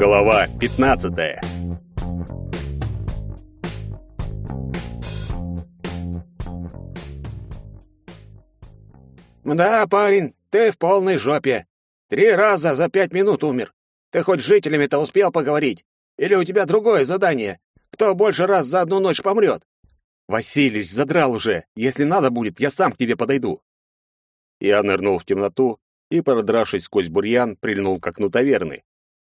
Глава 15. Да, парень, ты в полной жопе. Три раза за пять минут умер. Ты хоть с жителями-то успел поговорить? Или у тебя другое задание? Кто больше раз за одну ночь помрет? Василич, задрал уже. Если надо будет, я сам к тебе подойду. Я нырнул в темноту и, продравшись сквозь бурьян, прильнул к окну таверны.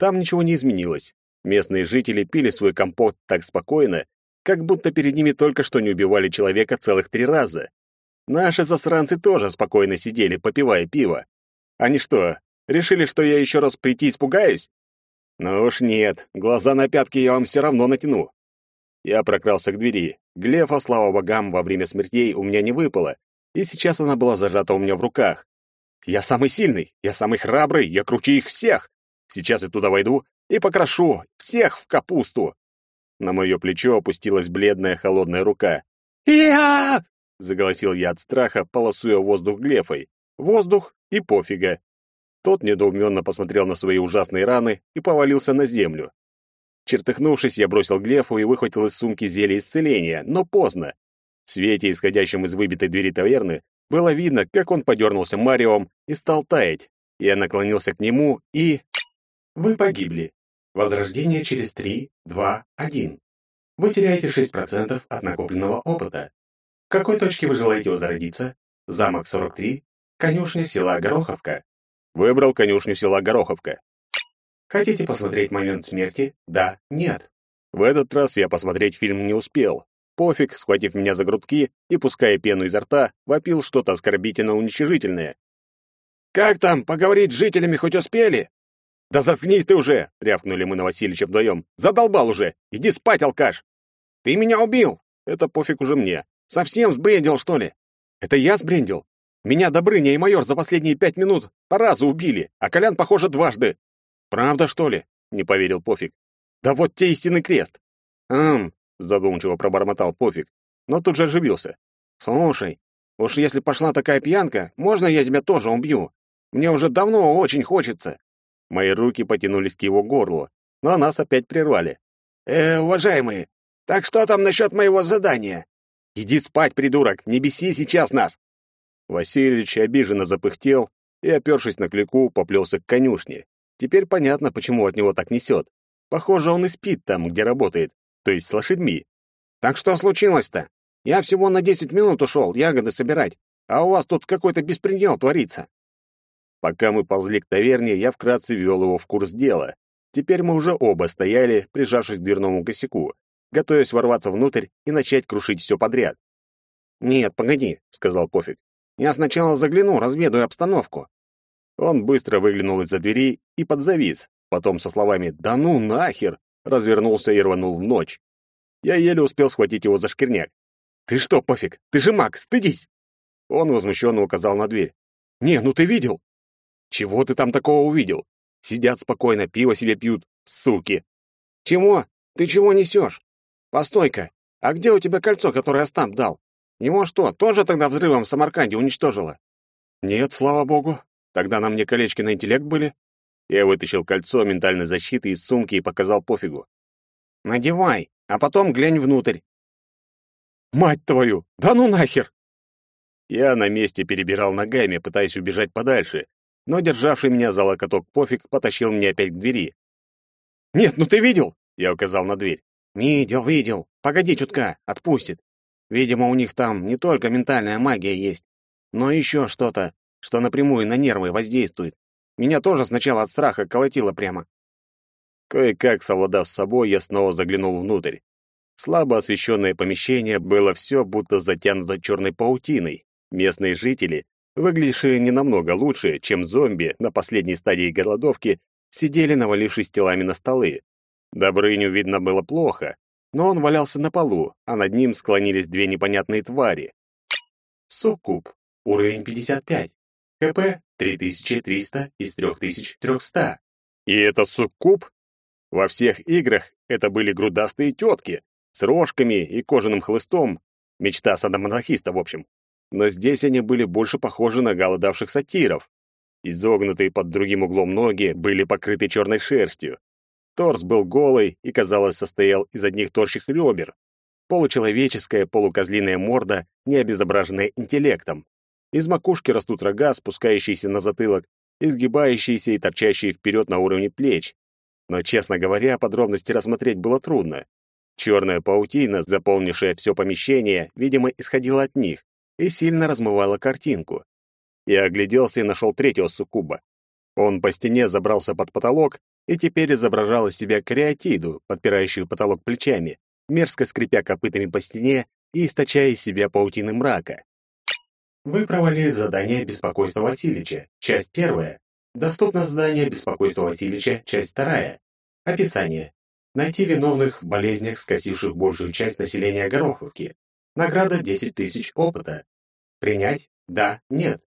Там ничего не изменилось. Местные жители пили свой компот так спокойно, как будто перед ними только что не убивали человека целых три раза. Наши засранцы тоже спокойно сидели, попивая пиво. Они что, решили, что я еще раз прийти испугаюсь? Ну уж нет, глаза на пятки я вам все равно натяну. Я прокрался к двери. Глефа, слава богам, во время смертей у меня не выпало, и сейчас она была зажата у меня в руках. Я самый сильный, я самый храбрый, я круче их всех. Сейчас я туда войду и покрошу всех в капусту. На мое плечо опустилась бледная холодная рука. «Я!» — заголосил я от страха, полосуя воздух глефой. Воздух и пофига. Тот недоуменно посмотрел на свои ужасные раны и повалился на землю. Чертыхнувшись, я бросил глефу и выхватил из сумки зелье исцеления, но поздно. В свете, исходящем из выбитой двери таверны, было видно, как он подернулся Мариом и стал таять. Я наклонился к нему и... Вы погибли. Возрождение через 3, 2, 1. Вы теряете 6% от накопленного опыта. В какой точке вы желаете возродиться? Замок 43, конюшня села Гороховка. Выбрал конюшню села Гороховка. Хотите посмотреть момент смерти? Да, нет. В этот раз я посмотреть фильм не успел. Пофиг, схватив меня за грудки и, пуская пену изо рта, вопил что-то оскорбительно-уничижительное. «Как там, поговорить с жителями хоть успели?» «Да заткнись ты уже!» — рявкнули мы на Васильича вдвоем. «Задолбал уже! Иди спать, алкаш!» «Ты меня убил!» «Это пофиг уже мне!» «Совсем сбрендил, что ли?» «Это я сбрендил? Меня Добрыня и майор за последние пять минут по разу убили, а Колян, похоже, дважды!» «Правда, что ли?» — не поверил пофиг. «Да вот те истинный крест!» «Ам!» — задумчиво пробормотал пофиг, но тут же оживился. «Слушай, уж если пошла такая пьянка, можно я тебя тоже убью? Мне уже давно очень хочется!» Мои руки потянулись к его горлу, но нас опять прервали. «Э, уважаемые, так что там насчет моего задания?» «Иди спать, придурок, не беси сейчас нас!» Васильевич обиженно запыхтел и, опершись на клюку, поплелся к конюшне. Теперь понятно, почему от него так несет. Похоже, он и спит там, где работает, то есть с лошадьми. «Так что случилось-то? Я всего на десять минут ушел ягоды собирать, а у вас тут какой-то беспредел творится». Пока мы ползли к таверне, я вкратце ввел его в курс дела. Теперь мы уже оба стояли, прижавшись к дверному косяку, готовясь ворваться внутрь и начать крушить все подряд. «Нет, погоди», — сказал Пофиг. «Я сначала загляну, разведаю обстановку». Он быстро выглянул из-за двери и подзавис, потом со словами «Да ну нахер!» развернулся и рванул в ночь. Я еле успел схватить его за шкирняк. «Ты что, Пофиг, ты же маг, стыдись!» Он возмущенно указал на дверь. «Не, ну ты видел? Чего ты там такого увидел? Сидят спокойно, пиво себе пьют, суки. Чего? Ты чего несешь? Постой-ка, а где у тебя кольцо, которое Остап дал? Его что, тоже тогда взрывом в Самарканде уничтожило? Нет, слава богу. Тогда на мне колечки на интеллект были. Я вытащил кольцо ментальной защиты из сумки и показал пофигу. Надевай, а потом глянь внутрь. Мать твою! Да ну нахер! Я на месте перебирал ногами, пытаясь убежать подальше, но державший меня за локоток пофиг потащил меня опять к двери. «Нет, ну ты видел?» — я указал на дверь. «Видел, видел. Погоди чутка, отпустит. Видимо, у них там не только ментальная магия есть, но еще что-то, что напрямую на нервы воздействует. Меня тоже сначала от страха колотило прямо». Кое-как, совладав с собой, я снова заглянул внутрь. Слабо освещенное помещение было все будто затянуто черной паутиной. Местные жители выглядевшие не намного лучше, чем зомби на последней стадии голодовки, сидели, навалившись телами на столы. Добрыню видно было плохо, но он валялся на полу, а над ним склонились две непонятные твари. Суккуб. Уровень 55. КП 3300 из 3300. И это суккуб? Во всех играх это были грудастые тетки с рожками и кожаным хлыстом. Мечта садомазохиста, в общем но здесь они были больше похожи на голодавших сатиров. Изогнутые под другим углом ноги были покрыты черной шерстью. Торс был голый и, казалось, состоял из одних торчих ребер. Получеловеческая, полукозлиная морда, не обезображенная интеллектом. Из макушки растут рога, спускающиеся на затылок, изгибающиеся и торчащие вперед на уровне плеч. Но, честно говоря, подробности рассмотреть было трудно. Черная паутина, заполнившая все помещение, видимо, исходила от них и сильно размывала картинку. Я огляделся и нашел третьего суккуба. Он по стене забрался под потолок и теперь изображал из себя кариатиду, подпирающую потолок плечами, мерзко скрипя копытами по стене и источая из себя паутины мрака. Вы провалили задание «Беспокойство Васильича», часть первая. Доступно задание «Беспокойство Васильича», часть вторая. Описание. Найти виновных в болезнях, скосивших большую часть населения Гороховки. Награда 10 тысяч опыта. Принять? Да, нет.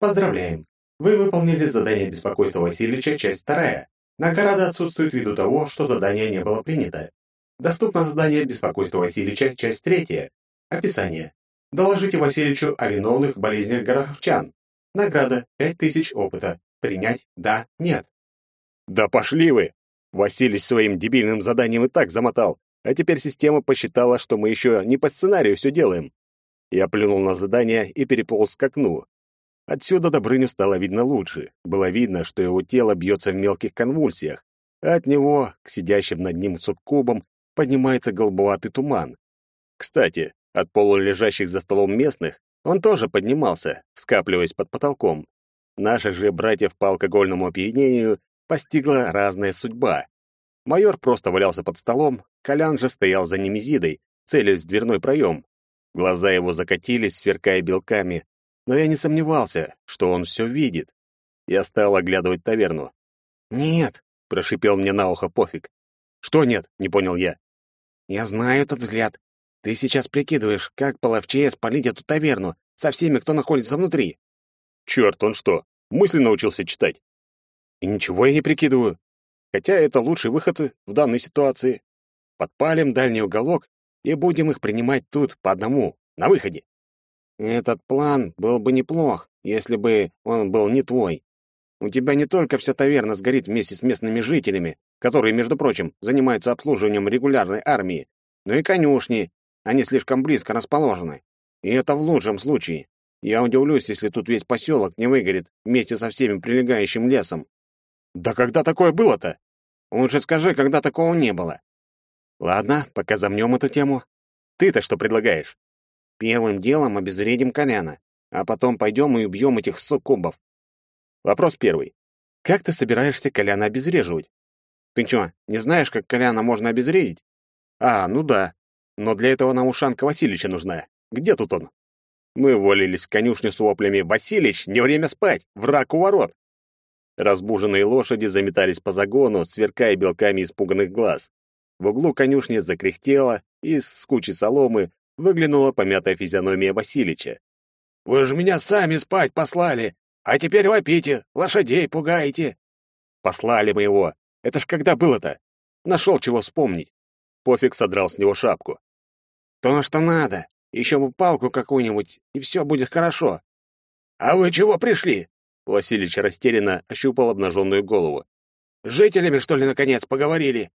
Поздравляем. Вы выполнили задание «Беспокойство Васильевича», часть вторая. Награда отсутствует ввиду того, что задание не было принято. Доступно задание «Беспокойство Васильевича», часть третья. Описание. Доложите Васильевичу о виновных в болезнях гороховчан. Награда 5000 опыта. Принять? Да, нет. Да пошли вы! Василий своим дебильным заданием и так замотал, а теперь система посчитала, что мы еще не по сценарию все делаем. Я плюнул на задание и переполз к окну. Отсюда Добрыню стало видно лучше. Было видно, что его тело бьется в мелких конвульсиях, а от него, к сидящим над ним суккубам, поднимается голубоватый туман. Кстати, от полулежащих за столом местных он тоже поднимался, скапливаясь под потолком. Наших же братьев по алкогольному опьянению постигла разная судьба. Майор просто валялся под столом, Колян же стоял за немезидой, целясь в дверной проем. Глаза его закатились, сверкая белками, но я не сомневался, что он все видит. Я стал оглядывать таверну. «Нет», — прошипел мне на ухо пофиг. «Что нет?» — не понял я. «Я знаю этот взгляд. Ты сейчас прикидываешь, как половчее спалить эту таверну со всеми, кто находится внутри». «Черт, он что, мысли научился читать?» И ничего я не прикидываю. Хотя это лучший выход в данной ситуации. Подпалим дальний уголок и будем их принимать тут по одному, на выходе. Этот план был бы неплох, если бы он был не твой. У тебя не только вся таверна сгорит вместе с местными жителями, которые, между прочим, занимаются обслуживанием регулярной армии, но и конюшни, они слишком близко расположены. И это в лучшем случае. Я удивлюсь, если тут весь поселок не выгорит вместе со всеми прилегающим лесом. Да когда такое было-то? Лучше скажи, когда такого не было. Ладно, пока замнем эту тему. Ты-то что предлагаешь? Первым делом обезвредим Коляна, а потом пойдем и убьем этих суккубов. Вопрос первый. Как ты собираешься Коляна обезвреживать? Ты что, не знаешь, как Коляна можно обезвредить? А, ну да. Но для этого нам ушанка Васильевича нужна. Где тут он? Мы волились в конюшню с воплями «Василич, не время спать! Враг у ворот!» Разбуженные лошади заметались по загону, сверкая белками испуганных глаз. В углу конюшни закряхтело, и с кучи соломы выглянула помятая физиономия Василича. «Вы же меня сами спать послали, а теперь вопите, лошадей пугаете!» «Послали мы его! Это ж когда было-то? Нашел чего вспомнить!» Пофиг содрал с него шапку. «То, что надо. Еще бы палку какую-нибудь, и все будет хорошо». «А вы чего пришли?» Василич растерянно ощупал обнаженную голову. «С жителями, что ли, наконец, поговорили?»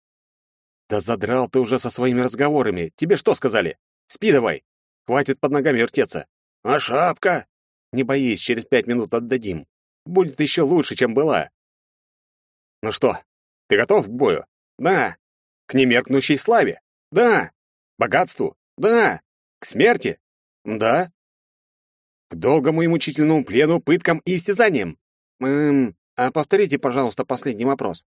«Да задрал ты уже со своими разговорами. Тебе что сказали? Спи давай. Хватит под ногами вертеться». «А шапка?» «Не боись, через пять минут отдадим. Будет еще лучше, чем была». «Ну что, ты готов к бою?» «Да». «К немеркнущей славе?» «Да». «Богатству?» «Да». «К смерти?» «Да» к долгому и мучительному плену, пыткам и истязаниям. Эм, а повторите, пожалуйста, последний вопрос.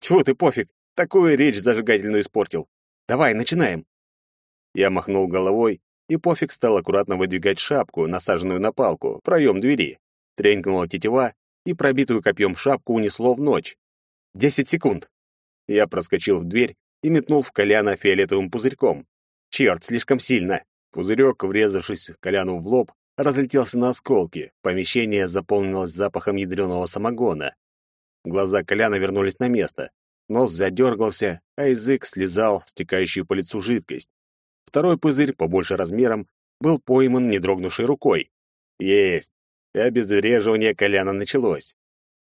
Тьфу ты, пофиг, такую речь зажигательную испортил. Давай, начинаем. Я махнул головой, и пофиг стал аккуратно выдвигать шапку, насаженную на палку, проем двери. Тренькнула тетива, и пробитую копьем шапку унесло в ночь. Десять секунд. Я проскочил в дверь и метнул в Коляна фиолетовым пузырьком. Черт, слишком сильно. Пузырек, врезавшись Коляну в лоб, разлетелся на осколки. Помещение заполнилось запахом ядреного самогона. Глаза Коляна вернулись на место. Нос задергался, а язык слезал стекающую по лицу жидкость. Второй пузырь, побольше размером, был пойман не дрогнувшей рукой. Есть! И обезвреживание Коляна началось.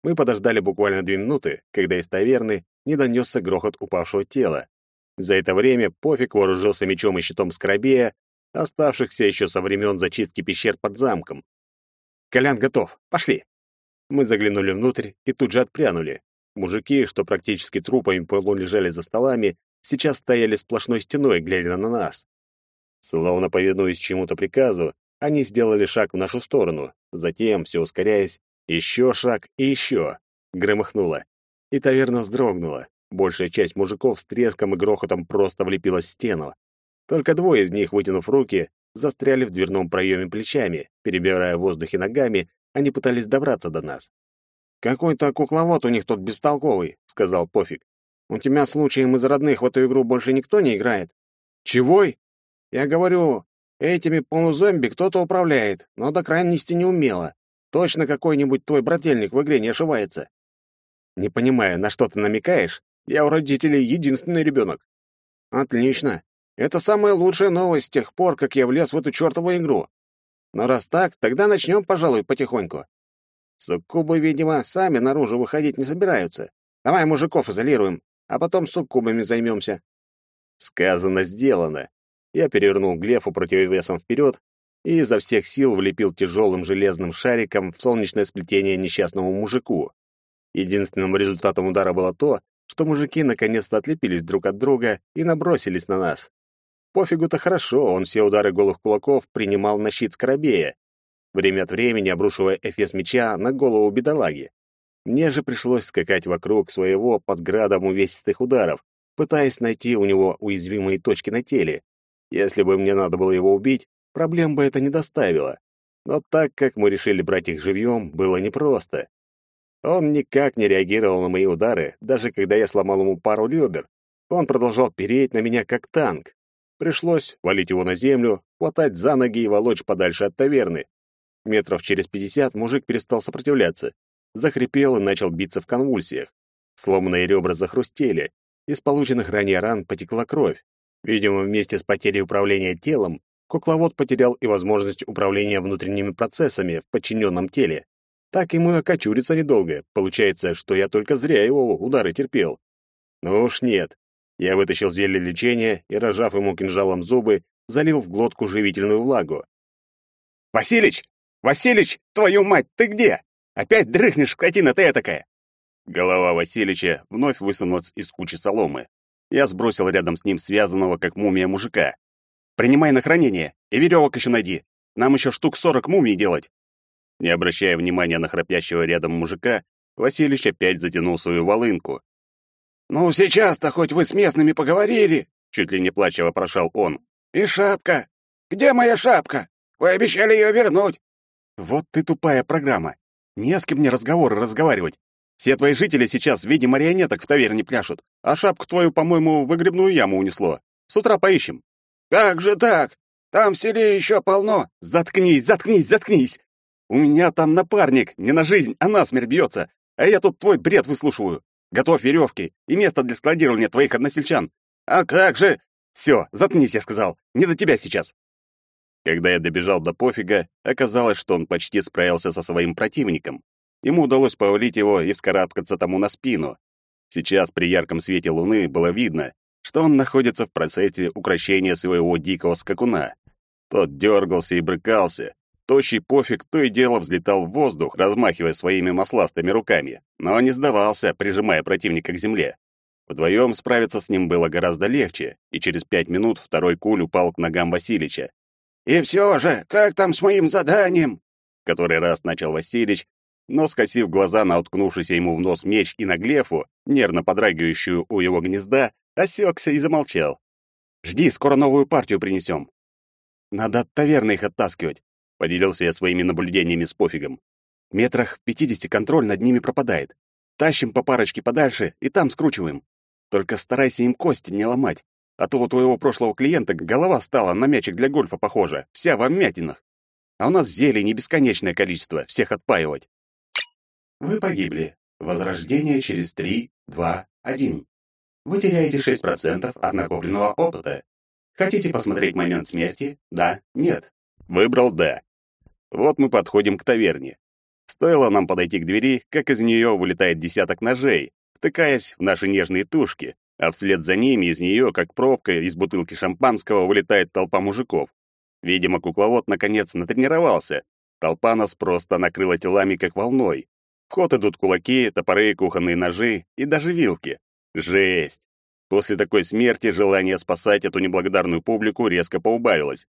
Мы подождали буквально две минуты, когда из таверны не донесся грохот упавшего тела. За это время Пофиг вооружился мечом и щитом Скоробея, оставшихся еще со времен зачистки пещер под замком. «Колян готов. Пошли!» Мы заглянули внутрь и тут же отпрянули. Мужики, что практически трупами полулежали за столами, сейчас стояли сплошной стеной, глядя на нас. Словно повинуясь чему-то приказу, они сделали шаг в нашу сторону, затем, все ускоряясь, еще шаг и еще. Громыхнуло. И таверна вздрогнула. Большая часть мужиков с треском и грохотом просто влепилась в стену. Только двое из них, вытянув руки, застряли в дверном проеме плечами, перебирая в воздухе ногами, они пытались добраться до нас. «Какой-то кукловод у них тут бестолковый», — сказал Пофиг. «У тебя случаем из родных в эту игру больше никто не играет?» «Чегой?» «Я говорю, этими полузомби кто-то управляет, но до крайности не умело. Точно какой-нибудь твой брательник в игре не ошибается». «Не понимаю, на что ты намекаешь? Я у родителей единственный ребенок». «Отлично. Это самая лучшая новость с тех пор, как я влез в эту чертову игру. Но раз так, тогда начнем, пожалуй, потихоньку. Суккубы, видимо, сами наружу выходить не собираются. Давай мужиков изолируем, а потом суккубами займемся. Сказано, сделано. Я перевернул Глефу противовесом вперед и изо всех сил влепил тяжелым железным шариком в солнечное сплетение несчастному мужику. Единственным результатом удара было то, что мужики наконец-то отлепились друг от друга и набросились на нас. Пофигу-то хорошо, он все удары голых кулаков принимал на щит Скоробея, время от времени обрушивая эфес меча на голову бедолаги. Мне же пришлось скакать вокруг своего под градом увесистых ударов, пытаясь найти у него уязвимые точки на теле. Если бы мне надо было его убить, проблем бы это не доставило. Но так как мы решили брать их живьем, было непросто. Он никак не реагировал на мои удары, даже когда я сломал ему пару ребер. Он продолжал переть на меня как танк. Пришлось валить его на землю, хватать за ноги и волочь подальше от таверны. Метров через пятьдесят мужик перестал сопротивляться, захрипел и начал биться в конвульсиях. Сломанные ребра захрустели, из полученных ранее ран потекла кровь. Видимо, вместе с потерей управления телом, кукловод потерял и возможность управления внутренними процессами в подчиненном теле. Так ему и окочуриться недолго. Получается, что я только зря его удары терпел. Ну уж нет. Я вытащил зелье лечения и, рожав ему кинжалом зубы, залил в глотку живительную влагу. «Василич! Василич, твою мать, ты где? Опять дрыхнешь, скотина ты этакая!» Голова Василича вновь высунулась из кучи соломы. Я сбросил рядом с ним связанного, как мумия, мужика. «Принимай на хранение, и веревок еще найди. Нам еще штук сорок мумий делать». Не обращая внимания на храпящего рядом мужика, Василич опять затянул свою волынку, «Ну, сейчас-то хоть вы с местными поговорили!» Чуть ли не плача вопрошал он. «И шапка! Где моя шапка? Вы обещали ее вернуть!» «Вот ты тупая программа! Не с кем мне разговоры разговаривать. Все твои жители сейчас в виде марионеток в таверне пляшут, а шапку твою, по-моему, в выгребную яму унесло. С утра поищем». «Как же так? Там в селе еще полно!» «Заткнись, заткнись, заткнись! У меня там напарник не на жизнь, а на смерть бьется, а я тут твой бред выслушиваю. Готовь веревки и место для складирования твоих односельчан. А как же? Все, заткнись, я сказал. Не до тебя сейчас. Когда я добежал до пофига, оказалось, что он почти справился со своим противником. Ему удалось повалить его и вскарабкаться тому на спину. Сейчас при ярком свете луны было видно, что он находится в процессе укрощения своего дикого скакуна. Тот дергался и брыкался, Тощий пофиг то и дело взлетал в воздух, размахивая своими масластыми руками, но не сдавался, прижимая противника к земле. Вдвоем справиться с ним было гораздо легче, и через пять минут второй куль упал к ногам Василича. «И все же, как там с моим заданием?» Который раз начал Василич, но, скосив глаза на уткнувшийся ему в нос меч и на глефу, нервно подрагивающую у его гнезда, осекся и замолчал. «Жди, скоро новую партию принесем. Надо от таверны их оттаскивать. Поделился я своими наблюдениями с пофигом. Метрах в пятидесяти контроль над ними пропадает. Тащим по парочке подальше и там скручиваем. Только старайся им кости не ломать, а то у твоего прошлого клиента голова стала на мячик для гольфа похожа, вся в вмятинах. А у нас зелий не бесконечное количество, всех отпаивать. Вы погибли. Возрождение через 3, 2, 1. Вы теряете 6% от накопленного опыта. Хотите посмотреть момент смерти? Да, нет. Выбрал «да». Вот мы подходим к таверне. Стоило нам подойти к двери, как из нее вылетает десяток ножей, втыкаясь в наши нежные тушки, а вслед за ними из нее, как пробка из бутылки шампанского, вылетает толпа мужиков. Видимо, кукловод наконец натренировался. Толпа нас просто накрыла телами, как волной. В ход идут кулаки, топоры, кухонные ножи и даже вилки. Жесть! После такой смерти желание спасать эту неблагодарную публику резко поубавилось.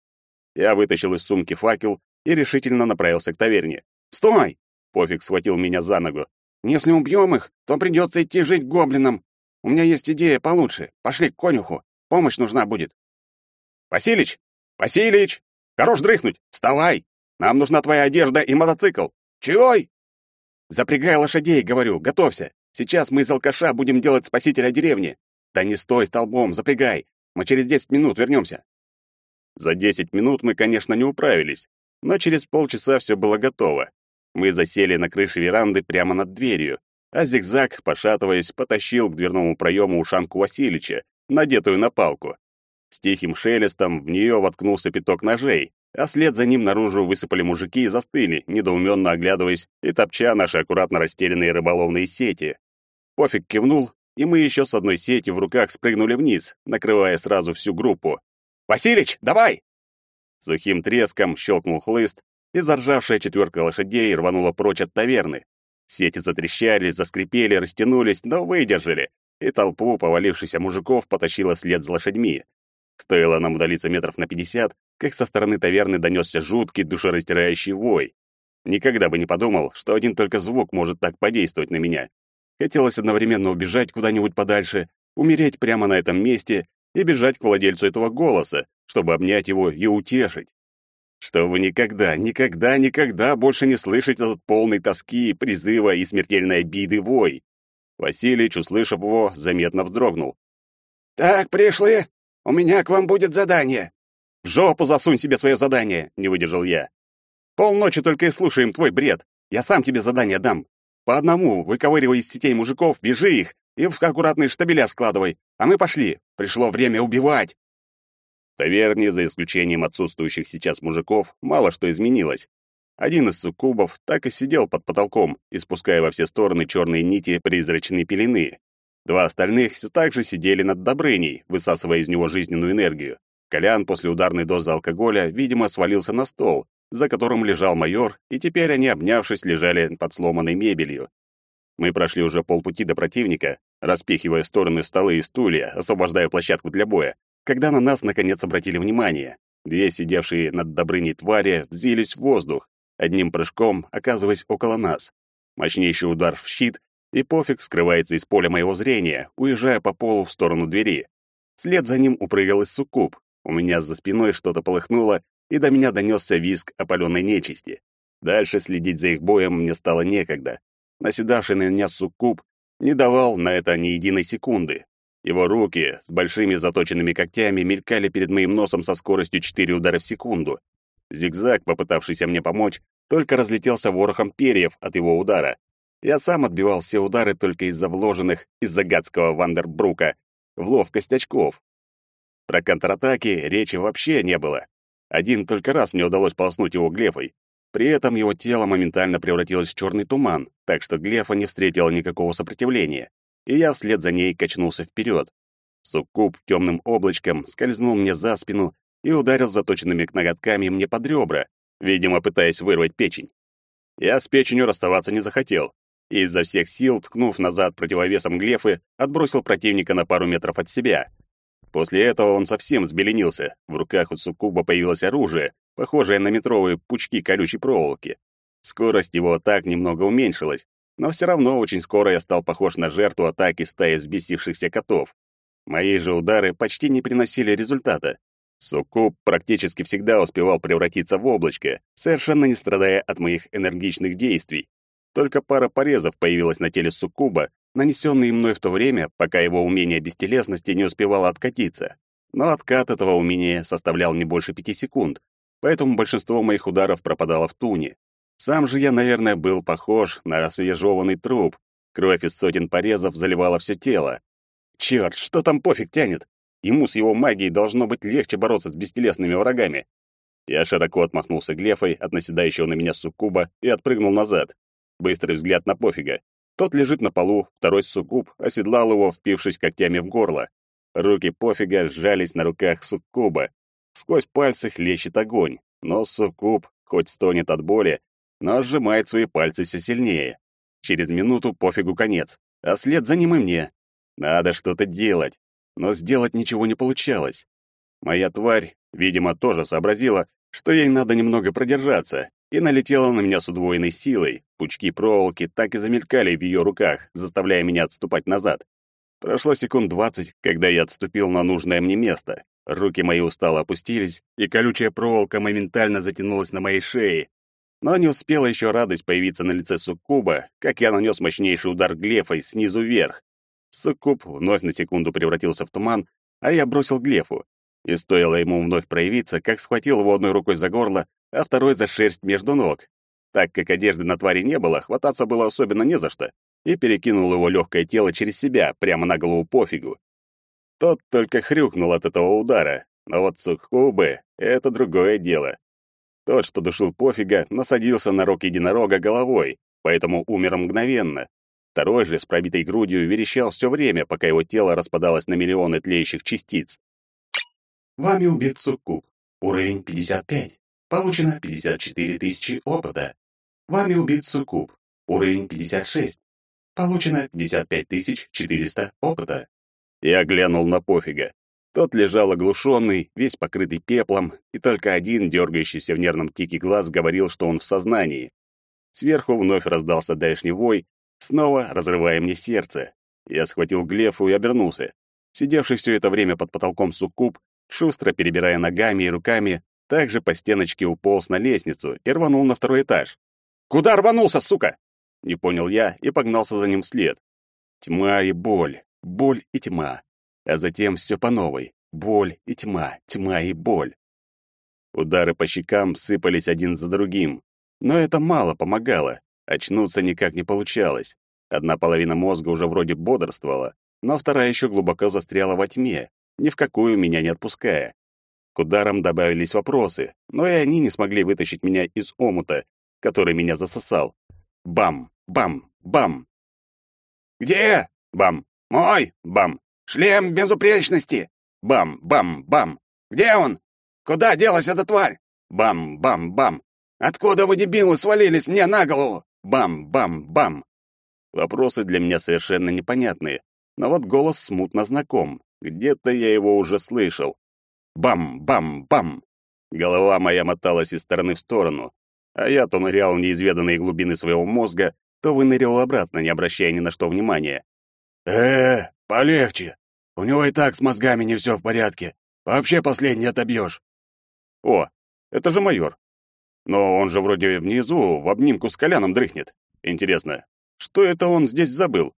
Я вытащил из сумки факел и решительно направился к таверне. «Стой!» — Пофиг схватил меня за ногу. «Если убьем их, то придется идти жить гоблинам. У меня есть идея получше. Пошли к конюху. Помощь нужна будет». «Василич! Василич! Хорош дрыхнуть! Вставай! Нам нужна твоя одежда и мотоцикл!» «Чой?» «Запрягай лошадей, говорю, готовься. Сейчас мы из алкаша будем делать спасителя деревни. Да не стой столбом, запрягай. Мы через десять минут вернемся». За десять минут мы, конечно, не управились, но через полчаса все было готово. Мы засели на крыше веранды прямо над дверью, а зигзаг, пошатываясь, потащил к дверному проему ушанку Васильича, надетую на палку. С тихим шелестом в нее воткнулся пяток ножей, а след за ним наружу высыпали мужики и застыли, недоуменно оглядываясь и топча наши аккуратно расстеленные рыболовные сети. Пофиг кивнул, и мы еще с одной сетью в руках спрыгнули вниз, накрывая сразу всю группу. «Василич, давай!» Сухим треском щелкнул хлыст, и заржавшая четверка лошадей рванула прочь от таверны. Сети затрещали, заскрипели, растянулись, но выдержали, и толпу повалившихся мужиков потащила вслед за лошадьми. Стоило нам удалиться метров на пятьдесят, как со стороны таверны донесся жуткий душераздирающий вой. Никогда бы не подумал, что один только звук может так подействовать на меня. Хотелось одновременно убежать куда-нибудь подальше, умереть прямо на этом месте и бежать к владельцу этого голоса, чтобы обнять его и утешить. Чтобы никогда, никогда, никогда больше не слышать этот полный тоски, призыва и смертельной обиды вой. Василич, услышав его, заметно вздрогнул. «Так, пришли, у меня к вам будет задание». «В жопу засунь себе свое задание», — не выдержал я. «Полночи только и слушаем твой бред. Я сам тебе задание дам. По одному, выковыривай из сетей мужиков, вяжи их и в аккуратные штабеля складывай. А мы пошли. Пришло время убивать. Таверне, за исключением отсутствующих сейчас мужиков, мало что изменилось. Один из суккубов так и сидел под потолком, испуская во все стороны черные нити призрачной пелены. Два остальных все так же сидели над Добрыней, высасывая из него жизненную энергию. Колян после ударной дозы алкоголя, видимо, свалился на стол, за которым лежал майор, и теперь они, обнявшись, лежали под сломанной мебелью. Мы прошли уже полпути до противника, распихивая стороны столы и стулья, освобождая площадку для боя, когда на нас наконец обратили внимание. Две сидевшие над Добрыней твари взвились в воздух, одним прыжком оказываясь около нас. Мощнейший удар в щит, и пофиг скрывается из поля моего зрения, уезжая по полу в сторону двери. След за ним упрыгал из суккуб. У меня за спиной что-то полыхнуло, и до меня донесся визг опаленной нечисти. Дальше следить за их боем мне стало некогда. Наседавший на меня суккуб не давал на это ни единой секунды. Его руки с большими заточенными когтями мелькали перед моим носом со скоростью 4 удара в секунду. Зигзаг, попытавшийся мне помочь, только разлетелся ворохом перьев от его удара. Я сам отбивал все удары только из-за вложенных из-за гадского Вандербрука в ловкость очков. Про контратаки речи вообще не было. Один только раз мне удалось полоснуть его глефой. При этом его тело моментально превратилось в черный туман, так что глефа не встретила никакого сопротивления, и я вслед за ней качнулся вперед. Суккуб темным облачком скользнул мне за спину и ударил заточенными ноготками мне под ребра, видимо, пытаясь вырвать печень. Я с печенью расставаться не захотел, и изо всех сил, ткнув назад противовесом глефы, отбросил противника на пару метров от себя. После этого он совсем взбеленился. В руках у суккуба появилось оружие, похожее на метровые пучки колючей проволоки. Скорость его атак немного уменьшилась, но все равно очень скоро я стал похож на жертву атаки стаи взбесившихся котов. Мои же удары почти не приносили результата. Суккуб практически всегда успевал превратиться в облачко, совершенно не страдая от моих энергичных действий. Только пара порезов появилась на теле суккуба, нанесенные мной в то время, пока его умение бестелесности не успевало откатиться. Но откат этого умения составлял не больше пяти секунд, поэтому большинство моих ударов пропадало в туне. Сам же я, наверное, был похож на освежеванный труп. Кровь из сотен порезов заливала все тело. Черт, что там пофиг тянет? Ему с его магией должно быть легче бороться с бестелесными врагами. Я широко отмахнулся глефой от наседающего на меня суккуба и отпрыгнул назад. Быстрый взгляд на пофига. Тот лежит на полу, второй суккуб оседлал его, впившись когтями в горло. Руки пофига сжались на руках суккуба. Сквозь пальцы хлещет огонь, но суккуб, хоть стонет от боли, но сжимает свои пальцы все сильнее. Через минуту пофигу конец, а след за ним и мне. Надо что-то делать, но сделать ничего не получалось. Моя тварь, видимо, тоже сообразила, что ей надо немного продержаться, и налетела на меня с удвоенной силой. Пучки проволоки так и замелькали в ее руках, заставляя меня отступать назад. Прошло секунд двадцать, когда я отступил на нужное мне место. Руки мои устало опустились, и колючая проволока моментально затянулась на моей шее. Но не успела еще радость появиться на лице суккуба, как я нанес мощнейший удар глефой снизу вверх. Суккуб вновь на секунду превратился в туман, а я бросил глефу. И стоило ему вновь проявиться, как схватил его одной рукой за горло, а второй за шерсть между ног. Так как одежды на твари не было, хвататься было особенно не за что, и перекинул его легкое тело через себя, прямо на голову пофигу. Тот только хрюкнул от этого удара, но вот Сукхубы — это другое дело. Тот, что душил пофига, насадился на рог единорога головой, поэтому умер мгновенно. Второй же с пробитой грудью верещал все время, пока его тело распадалось на миллионы тлеющих частиц. Вами убит Суккуб. Уровень 55. Получено 54 тысячи опыта. Вами убит Суккуб. Уровень 56. Получено 55 400 опыта. Я глянул на пофига. Тот лежал оглушенный, весь покрытый пеплом, и только один, дергающийся в нервном тике глаз, говорил, что он в сознании. Сверху вновь раздался дальний вой, снова разрывая мне сердце. Я схватил Глефу и обернулся. Сидевший все это время под потолком суккуб шустро перебирая ногами и руками, также по стеночке уполз на лестницу и рванул на второй этаж. «Куда рванулся, сука?» Не понял я и погнался за ним вслед. Тьма и боль, боль и тьма. А затем все по новой. Боль и тьма, тьма и боль. Удары по щекам сыпались один за другим. Но это мало помогало. Очнуться никак не получалось. Одна половина мозга уже вроде бодрствовала, но вторая еще глубоко застряла во тьме, ни в какую меня не отпуская. К ударам добавились вопросы, но и они не смогли вытащить меня из омута, который меня засосал. Бам, бам, бам. «Где?» Бам. «Мой!» Бам. «Шлем безупречности!» Бам, бам, бам. «Где он? Куда делась эта тварь?» Бам, бам, бам. «Откуда вы, дебилы, свалились мне на голову?» Бам, бам, бам. Вопросы для меня совершенно непонятные, но вот голос смутно знаком. Где-то я его уже слышал. Бам-бам-бам! Голова моя моталась из стороны в сторону, а я то нырял в неизведанные глубины своего мозга, то выныривал обратно, не обращая ни на что внимания. э полегче. У него и так с мозгами не все в порядке. Вообще последний отобьешь. О, это же майор. Но он же вроде внизу, в обнимку с Коляном дрыхнет. Интересно, что это он здесь забыл?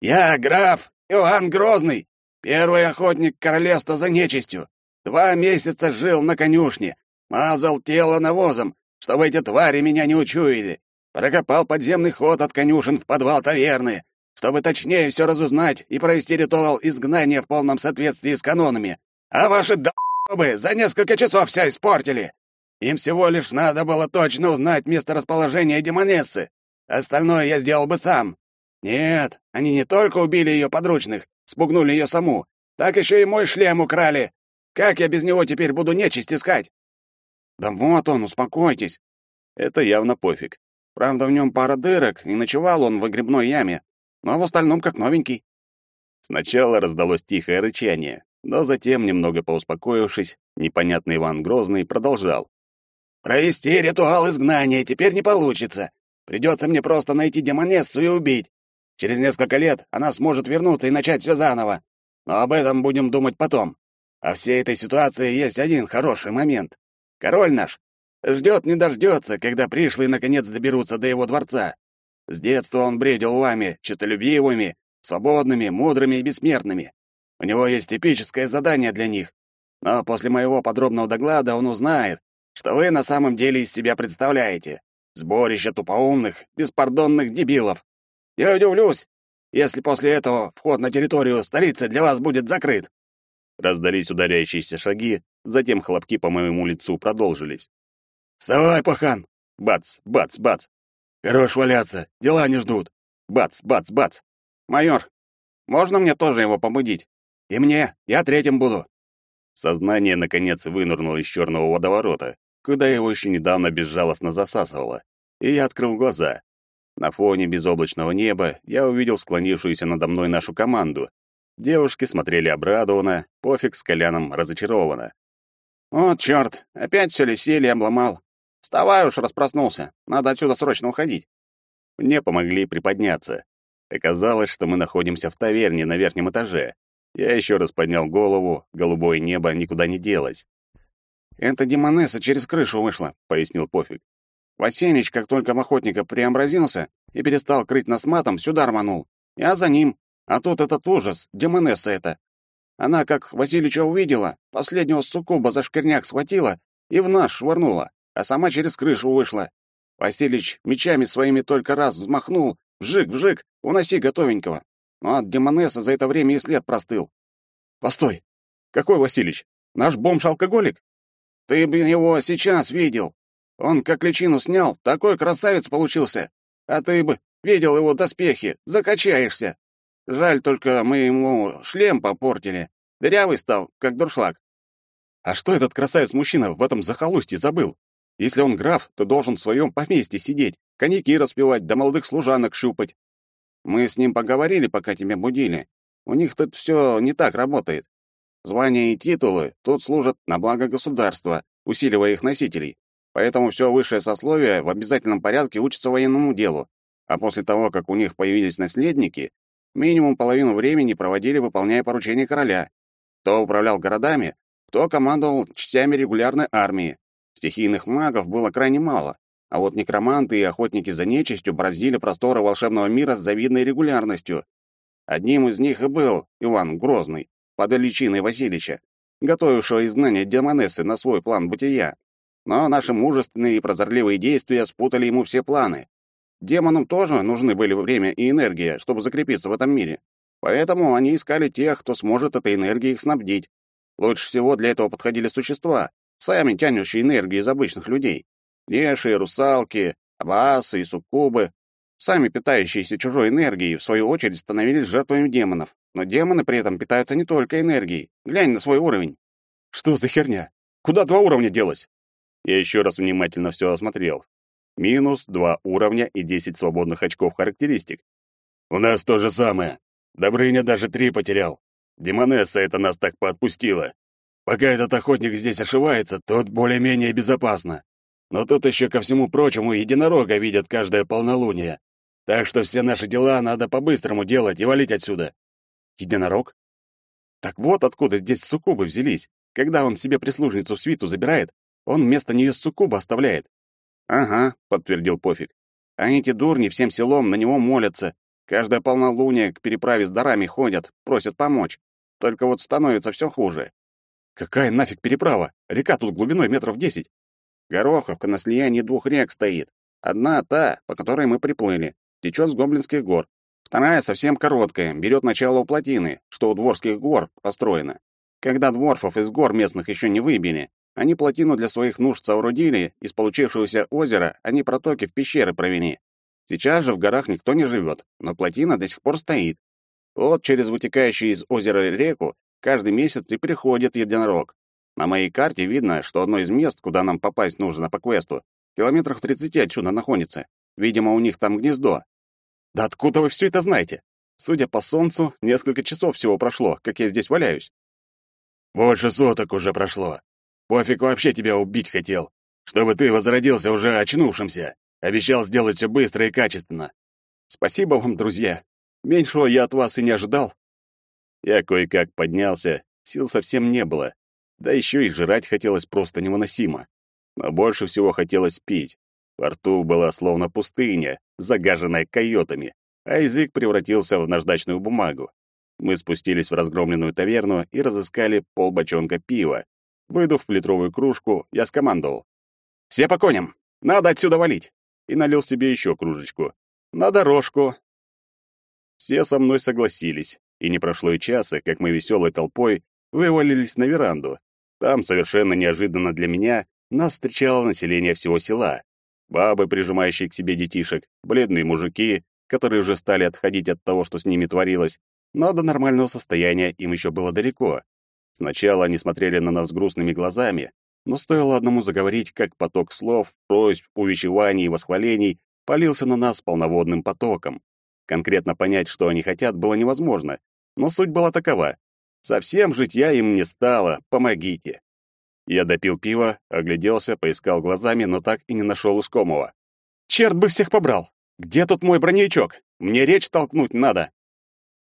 «Я граф Иоанн Грозный, Первый охотник королевства за нечистью. Два месяца жил на конюшне, мазал тело навозом, чтобы эти твари меня не учуяли. Прокопал подземный ход от конюшен в подвал таверны, чтобы точнее все разузнать и провести ритуал изгнания в полном соответствии с канонами. А ваши д***бы за несколько часов все испортили. Им всего лишь надо было точно узнать месторасположение демонессы. Остальное я сделал бы сам. Нет, они не только убили ее подручных, Спугнули ее саму. Так еще и мой шлем украли. Как я без него теперь буду нечисть искать? Да вот он, успокойтесь. Это явно пофиг. Правда, в нем пара дырок, и ночевал он в выгребной яме, но в остальном как новенький. Сначала раздалось тихое рычание, но затем, немного поуспокоившись, непонятный Иван Грозный продолжал. «Провести ритуал изгнания теперь не получится. Придется мне просто найти демонессу и убить. Через несколько лет она сможет вернуться и начать все заново. Но об этом будем думать потом. А всей этой ситуации есть один хороший момент. Король наш ждет не дождется, когда пришлые наконец доберутся до его дворца. С детства он бредил вами, честолюбивыми, свободными, мудрыми и бессмертными. У него есть эпическое задание для них. Но после моего подробного доклада он узнает, что вы на самом деле из себя представляете. Сборище тупоумных, беспардонных дебилов, я удивлюсь, если после этого вход на территорию столицы для вас будет закрыт. Раздались ударяющиеся шаги, затем хлопки по моему лицу продолжились. «Вставай, пахан!» Бац, бац, бац. «Хорош валяться, дела не ждут!» Бац, бац, бац. «Майор, можно мне тоже его побудить?» «И мне, я третьим буду». Сознание, наконец, вынырнуло из черного водоворота, куда его еще недавно безжалостно засасывало, и я открыл глаза. На фоне безоблачного неба я увидел склонившуюся надо мной нашу команду. Девушки смотрели обрадованно, пофиг с Коляном разочарованно. «О, черт, опять все лисели обломал. Вставай уж, распроснулся. Надо отсюда срочно уходить». Мне помогли приподняться. Оказалось, что мы находимся в таверне на верхнем этаже. Я еще раз поднял голову, голубое небо никуда не делось. «Это демонесса через крышу вышла», — пояснил Пофиг. «Васенич, как только охотника преобразился и перестал крыть нас матом, сюда рванул. Я за ним. А тут этот ужас, демонесса это. Она, как Васильича увидела, последнего суккуба за шкирняк схватила и в нас швырнула, а сама через крышу вышла. Василич мечами своими только раз взмахнул, вжик-вжик, уноси готовенького. Но от демонесса за это время и след простыл. Постой, какой Василич? Наш бомж-алкоголик? Ты бы его сейчас видел. Он как личину снял, такой красавец получился. А ты бы видел его доспехи, закачаешься. Жаль только, мы ему шлем попортили. Дырявый стал, как дуршлаг. А что этот красавец-мужчина в этом захолустье забыл? Если он граф, то должен в своем поместье сидеть, коньяки распивать, да молодых служанок щупать. Мы с ним поговорили, пока тебя будили. У них тут все не так работает. Звания и титулы тут служат на благо государства, усиливая их носителей. Поэтому все высшее сословие в обязательном порядке учится военному делу. А после того, как у них появились наследники, Минимум половину времени проводили, выполняя поручения короля. Кто управлял городами, кто командовал частями регулярной армии. Стихийных магов было крайне мало, а вот некроманты и охотники за нечистью бороздили просторы волшебного мира с завидной регулярностью. Одним из них и был Иван Грозный, под личиной Васильича, готовившего изгнание демонессы на свой план бытия. Но наши мужественные и прозорливые действия спутали ему все планы. Демонам тоже нужны были время и энергия, чтобы закрепиться в этом мире. Поэтому они искали тех, кто сможет этой энергией их снабдить. Лучше всего для этого подходили существа, сами тянущие энергию из обычных людей. Лешие, русалки, абасы и суккубы, сами питающиеся чужой энергией, в свою очередь становились жертвами демонов. Но демоны при этом питаются не только энергией. Глянь на свой уровень. Что за херня? Куда два уровня делось? Я еще раз внимательно все осмотрел. Минус два уровня и 10 свободных очков характеристик. У нас то же самое. Добрыня даже три потерял. Демонесса это нас так поотпустила. Пока этот охотник здесь ошивается, тут более-менее безопасно. Но тут еще ко всему прочему единорога видят каждое полнолуние. Так что все наши дела надо по-быстрому делать и валить отсюда. Единорог? Так вот откуда здесь суккубы взялись. Когда он себе прислужницу свиту забирает, он вместо нее суккуба оставляет. «Ага», — подтвердил Пофиг. «А эти дурни всем селом на него молятся. Каждое полнолуние к переправе с дарами ходят, просят помочь. Только вот становится все хуже». «Какая нафиг переправа? Река тут глубиной метров десять». «Гороховка на слиянии двух рек стоит. Одна та, по которой мы приплыли, течет с Гоблинских гор. Вторая совсем короткая, берет начало у плотины, что у Дворских гор построено. Когда дворфов из гор местных еще не выбили, они плотину для своих нужд соорудили, из получившегося озера они протоки в пещеры провели. Сейчас же в горах никто не живет, но плотина до сих пор стоит. Вот через вытекающую из озера реку каждый месяц и переходит единорог. На моей карте видно, что одно из мест, куда нам попасть нужно по квесту, километрах в 30 отсюда находится. Видимо, у них там гнездо. Да откуда вы все это знаете? Судя по солнцу, несколько часов всего прошло, как я здесь валяюсь. Больше суток уже прошло. Пофиг вообще тебя убить хотел, чтобы ты возродился уже очнувшимся. Обещал сделать все быстро и качественно. Спасибо вам, друзья. Меньшего я от вас и не ожидал. Я кое-как поднялся, сил совсем не было. Да еще и жрать хотелось просто невыносимо. Но больше всего хотелось пить. Во рту была словно пустыня, загаженная койотами, а язык превратился в наждачную бумагу. Мы спустились в разгромленную таверну и разыскали полбочонка пива, Выдув в литровую кружку, я скомандовал. «Все по коням! Надо отсюда валить!» И налил себе еще кружечку. «На дорожку!» Все со мной согласились, и не прошло и часа, как мы веселой толпой вывалились на веранду. Там, совершенно неожиданно для меня, нас встречало население всего села. Бабы, прижимающие к себе детишек, бледные мужики, которые уже стали отходить от того, что с ними творилось, но до нормального состояния им еще было далеко. Сначала они смотрели на нас грустными глазами, но стоило одному заговорить, как поток слов, просьб, увещеваний и восхвалений полился на нас полноводным потоком. Конкретно понять, что они хотят, было невозможно, но суть была такова. Совсем жить я им не стало, помогите. Я допил пиво, огляделся, поискал глазами, но так и не нашел искомого. Черт бы всех побрал! Где тут мой броневичок? Мне речь толкнуть надо.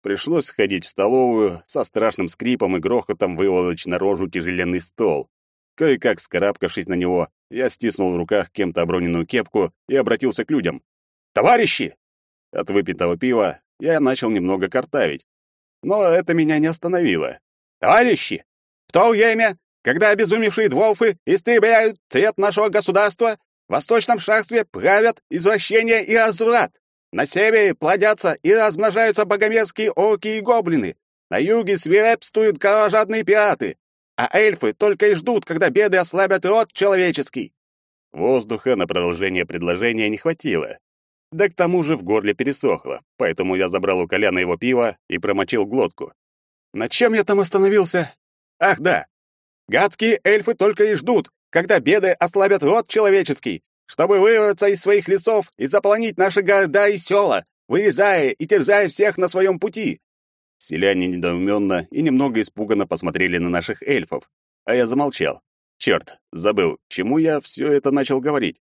Пришлось сходить в столовую, со страшным скрипом и грохотом выволочь наружу тяжеленный стол. Кое-как скарабкавшись на него, я стиснул в руках кем-то оброненную кепку и обратился к людям. «Товарищи!» От выпитого пива я начал немного картавить. Но это меня не остановило. «Товарищи! В то время, когда обезумевшие дволфы истребляют цвет нашего государства, в восточном шахстве правят извращение и разврат. На севере плодятся и размножаются богомерзкие орки и гоблины. На юге свирепствуют кровожадные пираты. А эльфы только и ждут, когда беды ослабят род человеческий. Воздуха на продолжение предложения не хватило. Да к тому же в горле пересохло, поэтому я забрал у Коляна его пиво и промочил глотку. На чем я там остановился? Ах, да. Гадские эльфы только и ждут, когда беды ослабят род человеческий, чтобы вырваться из своих лесов и заполонить наши города и села, вырезая и терзая всех на своем пути. Селяне недоуменно и немного испуганно посмотрели на наших эльфов, а я замолчал. Черт, забыл, чему я все это начал говорить.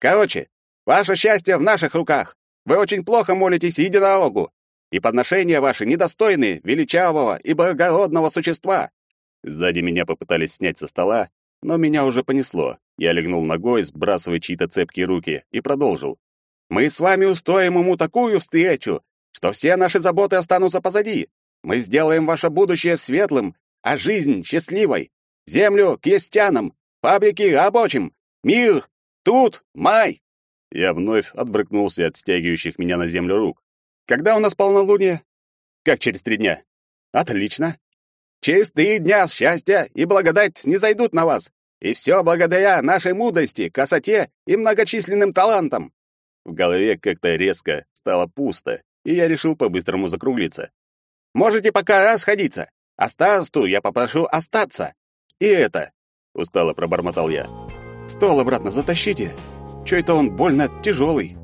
Короче, Ваше счастье в наших руках. Вы очень плохо молитесь единорогу, и подношения ваши недостойны величавого и благородного существа». Сзади меня попытались снять со стола, но меня уже понесло. Я легнул ногой, сбрасывая чьи-то цепкие руки, и продолжил. «Мы с вами устроим ему такую встречу, что все наши заботы останутся позади. Мы сделаем ваше будущее светлым, а жизнь счастливой. Землю к естянам, фабрики рабочим, мир тут, май, я вновь отбрыкнулся от стягивающих меня на землю рук. «Когда у нас полнолуние?» «Как через три дня?» «Отлично. Через три дня счастья и благодать не зайдут на вас, и все благодаря нашей мудрости, красоте и многочисленным талантам». В голове как-то резко стало пусто, и я решил по-быстрому закруглиться. «Можете пока расходиться, а старосту я попрошу остаться. И это...» — устало пробормотал я. «Стол обратно затащите, Чё это он больно тяжелый?